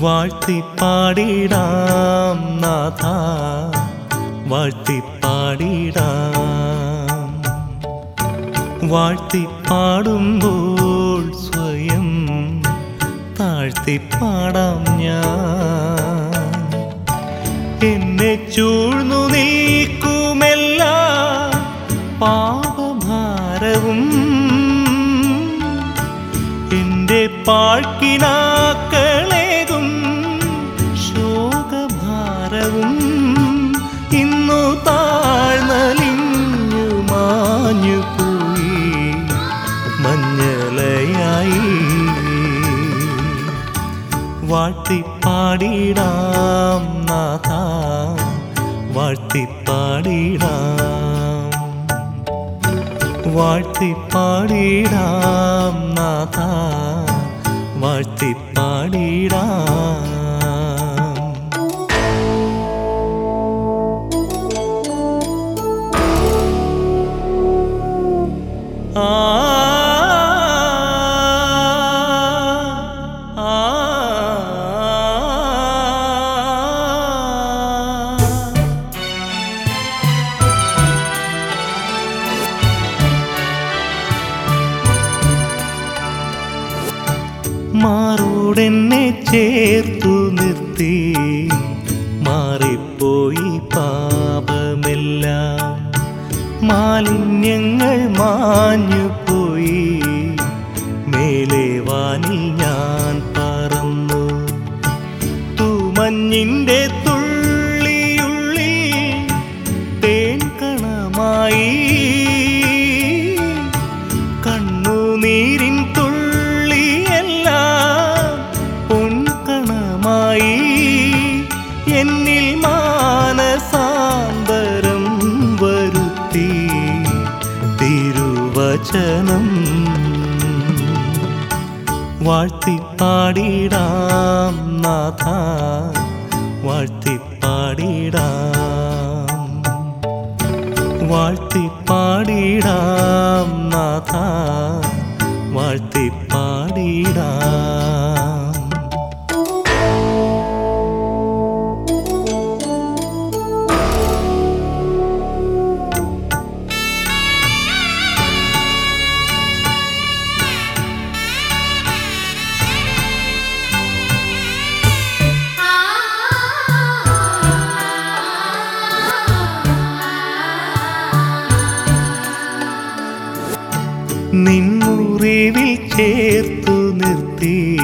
വാഴ്ത്തിപ്പാടിടാം നാഥ വാഴ്ത്തിപ്പാടിടാം. വാഴ്ത്തിപ്പാടുമ്പോൾ സ്വയം താഴ്ത്തിപ്പാടാം ഞാൻ. എന്നെ ചൂഴ്ന്നു നീക്കുമെല്ലാ പാപഭാരവും. എന്റെ പാഴ്ക്കിനാക്കളേകും വാഴ്ത്തിപ്പാടിടാം നാഥ വാഴ്ത്തിപ്പാടിടാം. വാഴ്ത്തിപ്പാടിടാം നാഥ വാഴ്ത്തിപ്പാടിടാം. മാറോടെന്നെ ചേർത്തു നിർത്തി. മാറിപ്പോയി പാപമെല്ലാം. മാലിന്യങ്ങൾ മാഞ്ഞു തിരുവചനം വാഴ്ത്തിപ്പാടിടാം നാഥ വാഴ്ത്തിപ്പാടിടാം. വാഴ്ത്തിപ്പാടിടാം നാഥ വാഴ്ത്തിപ്പാടിടാം. നിൻമുറിവിൽ ചേർത്തു നിർത്തി.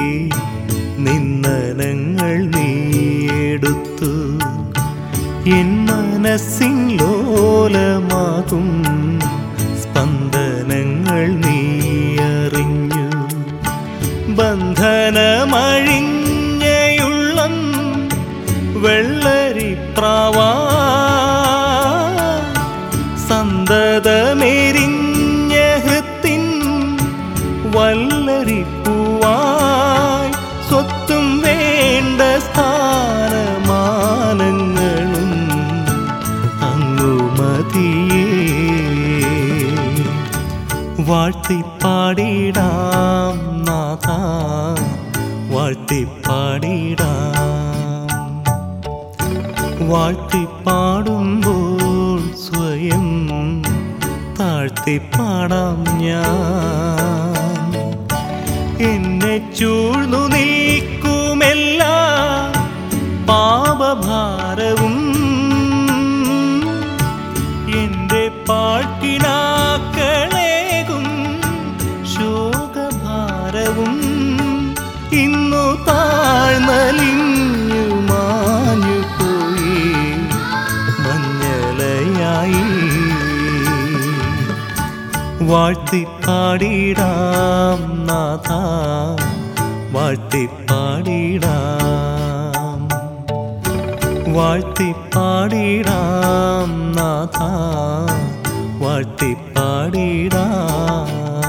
നിന്നനങ്ങൾ നീയെടുത്തു എൻ മനസ്സിൻ ലോലമാകും. സ്പന്ദനങ്ങൾ നീയറിഞ്ഞു ബന്ധനമഴിഞ്ഞയുള്ള വെള്ളരിപ്രാവാ വല്ലരിപ്പൂവായി സ്വത്തും വേണ്ട സ്ഥാനമാനങ്ങളും അങ്ങുമതിയേ വാഴ്ത്തിപ്പാടിടാം നാഥ വാഴ്ത്തിപ്പാടിടാം. വാഴ്ത്തിപ്പാടുമ്പോൾ സ്വയം താഴ്ത്തിപ്പാടാം ഞാൻ. ചൂഴ്ന്നു നീക്കുമെല്ലാ പാപഭാരവും. എന്റെ പാഴ്ക്കിനാക്കളേകും ശോകഭാരവും. ഇന്നു താഴ്ന്നലിഞ്ഞു മാഞ്ഞു പോയി വാഴ്ത്തിപ്പാടിടാം നാഥ. വാഴ്ത്തിപ്പാടിടാം. വാഴ്ത്തിപ്പാടിടാം നാഥ. വാഴ്ത്തിപ്പാടിടാം.